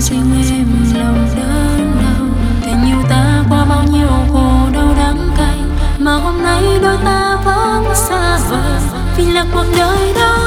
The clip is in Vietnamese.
riêng em lòng đớn đau. Tình yêu ta qua bao nhiêu khổ đau đắng cay, mà hôm nay đôi ta vẫn xa vời. Vì là cuộc đời đó